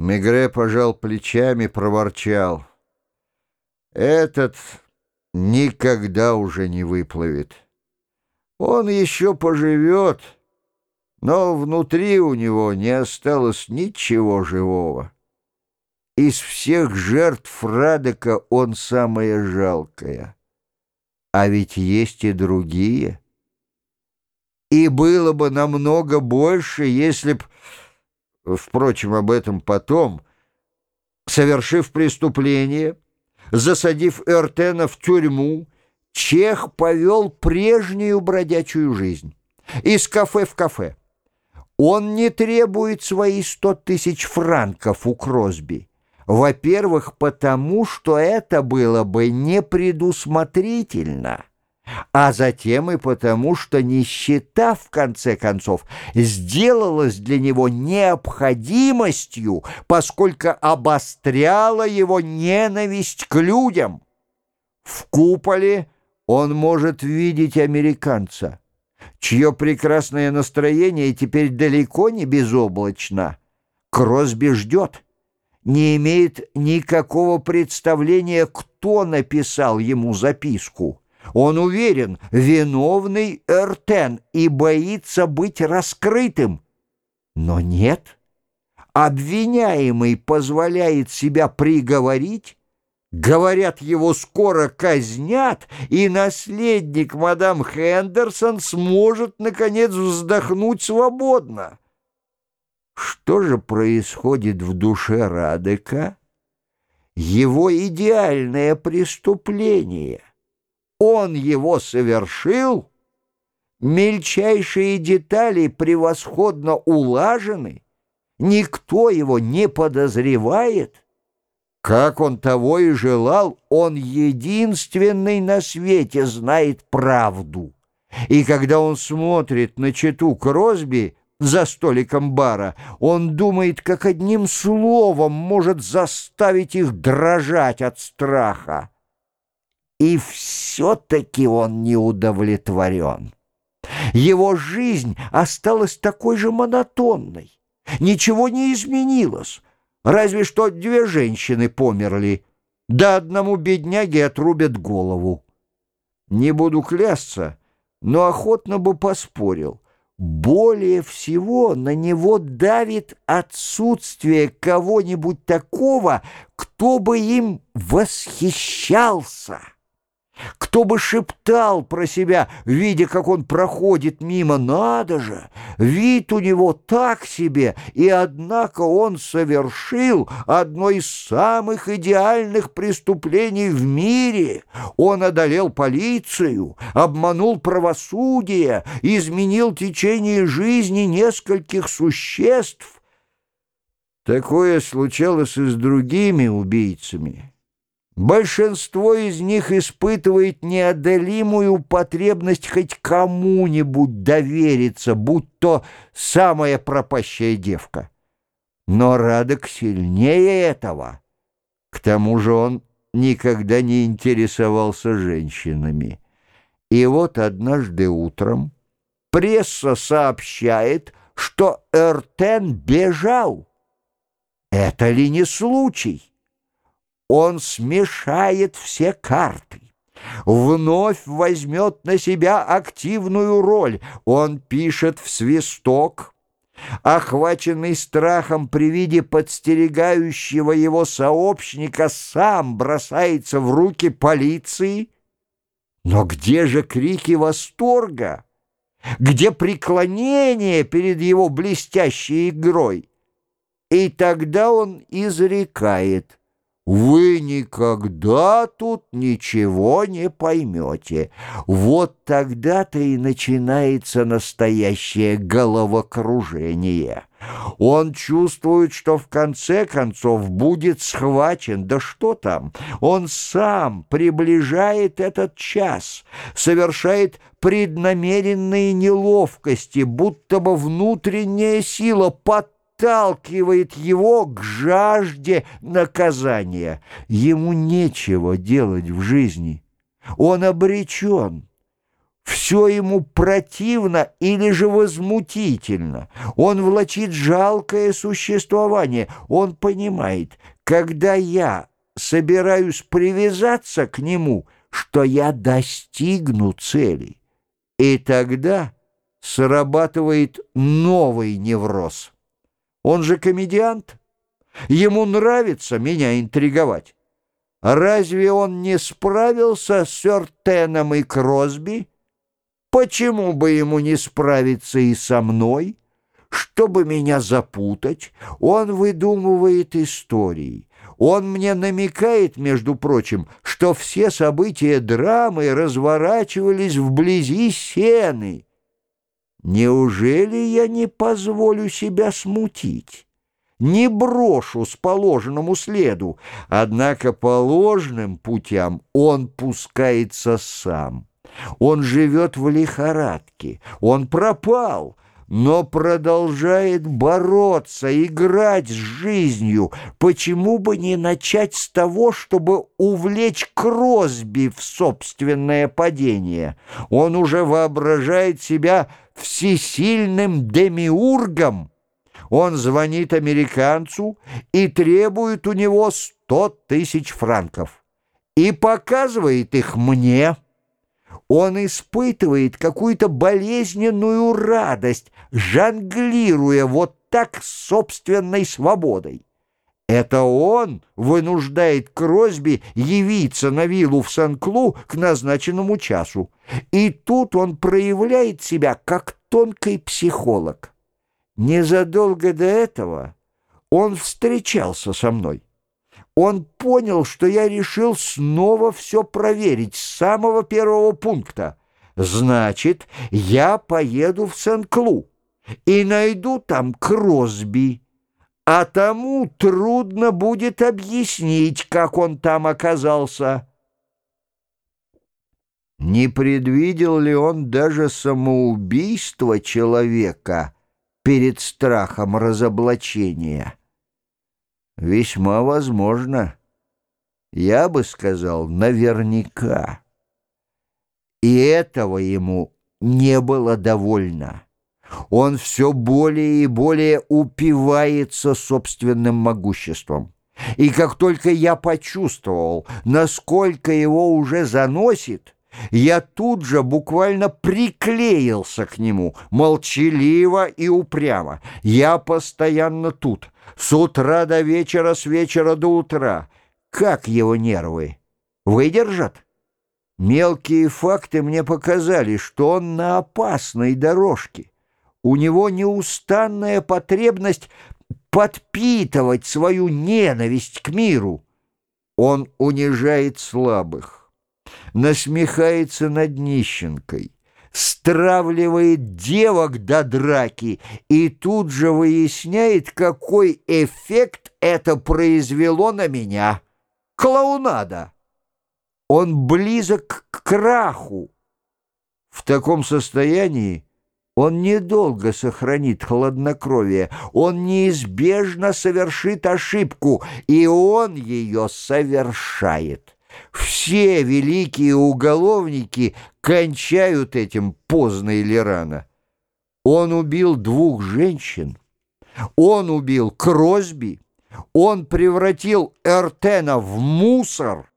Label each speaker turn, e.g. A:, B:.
A: Мегре пожал плечами, проворчал. Этот никогда уже не выплывет. Он еще поживет, но внутри у него не осталось ничего живого. Из всех жертв Радека он самая жалкая. А ведь есть и другие. И было бы намного больше, если б... Впрочем, об этом потом. Совершив преступление, засадив Эртена в тюрьму, Чех повел прежнюю бродячую жизнь. Из кафе в кафе. Он не требует свои сто тысяч франков у Кросби. Во-первых, потому что это было бы непредусмотрительно а затем и потому, что нищета, в конце концов, сделалась для него необходимостью, поскольку обостряла его ненависть к людям. В куполе он может видеть американца, чье прекрасное настроение теперь далеко не безоблачно. Кросби ждет, не имеет никакого представления, кто написал ему записку. Он уверен, виновный Эртен и боится быть раскрытым. Но нет. Обвиняемый позволяет себя приговорить, Говорят, его скоро казнят, и наследник мадам Хендерсон сможет, наконец, вздохнуть свободно. Что же происходит в душе Радека? Его идеальное преступление — он его совершил, мельчайшие детали превосходно улажены, никто его не подозревает. Как он того и желал, он единственный на свете знает правду. И когда он смотрит на чету Кросби за столиком бара, он думает, как одним словом может заставить их дрожать от страха. И все-таки он не удовлетворен. Его жизнь осталась такой же монотонной. Ничего не изменилось. Разве что две женщины померли. Да одному бедняге отрубят голову. Не буду клясться, но охотно бы поспорил. Более всего на него давит отсутствие кого-нибудь такого, кто бы им восхищался. Кто бы шептал про себя, видя, как он проходит мимо, надо же, вид у него так себе, и однако он совершил одно из самых идеальных преступлений в мире. Он одолел полицию, обманул правосудие, изменил течение жизни нескольких существ. Такое случалось и с другими убийцами. Большинство из них испытывает неодолимую потребность хоть кому-нибудь довериться, будь то самая пропащая девка. Но Радок сильнее этого. К тому же он никогда не интересовался женщинами. И вот однажды утром пресса сообщает, что Эртен бежал. Это ли не случай? Он смешает все карты, вновь возьмет на себя активную роль. Он пишет в свисток, охваченный страхом при виде подстерегающего его сообщника, сам бросается в руки полиции. Но где же крики восторга? Где преклонение перед его блестящей игрой? И тогда он изрекает — вы никогда тут ничего не поймете. Вот тогда-то и начинается настоящее головокружение. Он чувствует, что в конце концов будет схвачен. Да что там? Он сам приближает этот час, совершает преднамеренные неловкости, будто бы внутренняя сила подталкивает подталкивает его к жажде наказания. Ему нечего делать в жизни. Он обречен. Все ему противно или же возмутительно. Он влачит жалкое существование. Он понимает, когда я собираюсь привязаться к нему, что я достигну цели. И тогда срабатывает новый невроз. Он же комедиант. Ему нравится меня интриговать. Разве он не справился с Сёртеном и Кросби? Почему бы ему не справиться и со мной? Чтобы меня запутать, он выдумывает истории. Он мне намекает, между прочим, что все события драмы разворачивались вблизи сены. Неужели я не позволю себя смутить? Не брошу с положенному следу, однако по ложным путям он пускается сам. Он живет в лихорадке, он пропал, но продолжает бороться, играть с жизнью. Почему бы не начать с того, чтобы увлечь Кросби в собственное падение? Он уже воображает себя всесильным демиургом. Он звонит американцу и требует у него сто тысяч франков и показывает их мне. Он испытывает какую-то болезненную радость, жонглируя вот так собственной свободой. Это он вынуждает Кросби явиться на виллу в Сан-Клу к назначенному часу. И тут он проявляет себя как тонкий психолог. Незадолго до этого он встречался со мной. Он понял, что я решил снова все проверить с самого первого пункта. Значит, я поеду в Сен-Клу и найду там Кросби. А тому трудно будет объяснить, как он там оказался. Не предвидел ли он даже самоубийство человека перед страхом разоблачения? Весьма возможно. Я бы сказал, наверняка. И этого ему не было довольно. Он все более и более упивается собственным могуществом. И как только я почувствовал, насколько его уже заносит, я тут же буквально приклеился к нему, молчаливо и упрямо. Я постоянно тут, с утра до вечера, с вечера до утра. Как его нервы? Выдержат? Мелкие факты мне показали, что он на опасной дорожке. У него неустанная потребность подпитывать свою ненависть к миру. Он унижает слабых насмехается над нищенкой, стравливает девок до драки и тут же выясняет, какой эффект это произвело на меня. Клоунада! Он близок к краху. В таком состоянии он недолго сохранит хладнокровие, он неизбежно совершит ошибку, и он ее совершает. Все великие уголовники кончают этим поздно или рано. Он убил двух женщин, он убил Кросби, он превратил Эртена в мусор,